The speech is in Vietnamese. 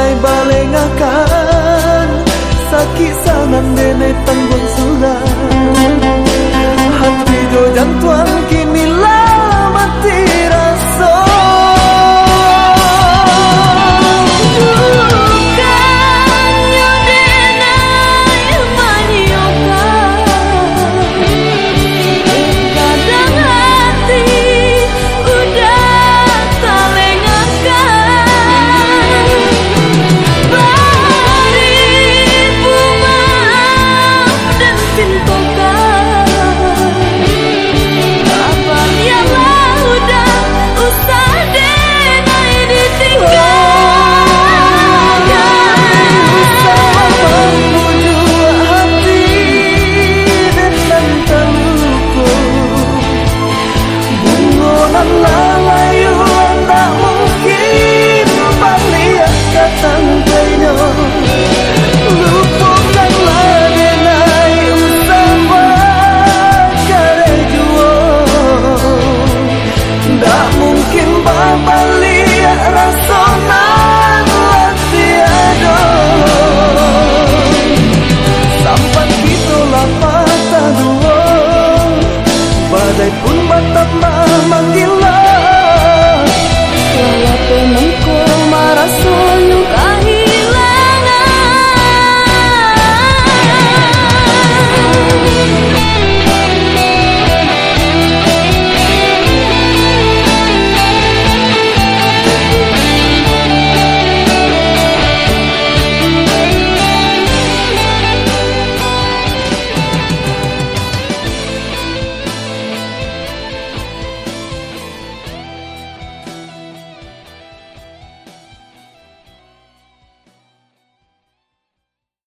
Walay balay nga kan Sa kisangan din ay tanggung sulan Hati do dan tuan kita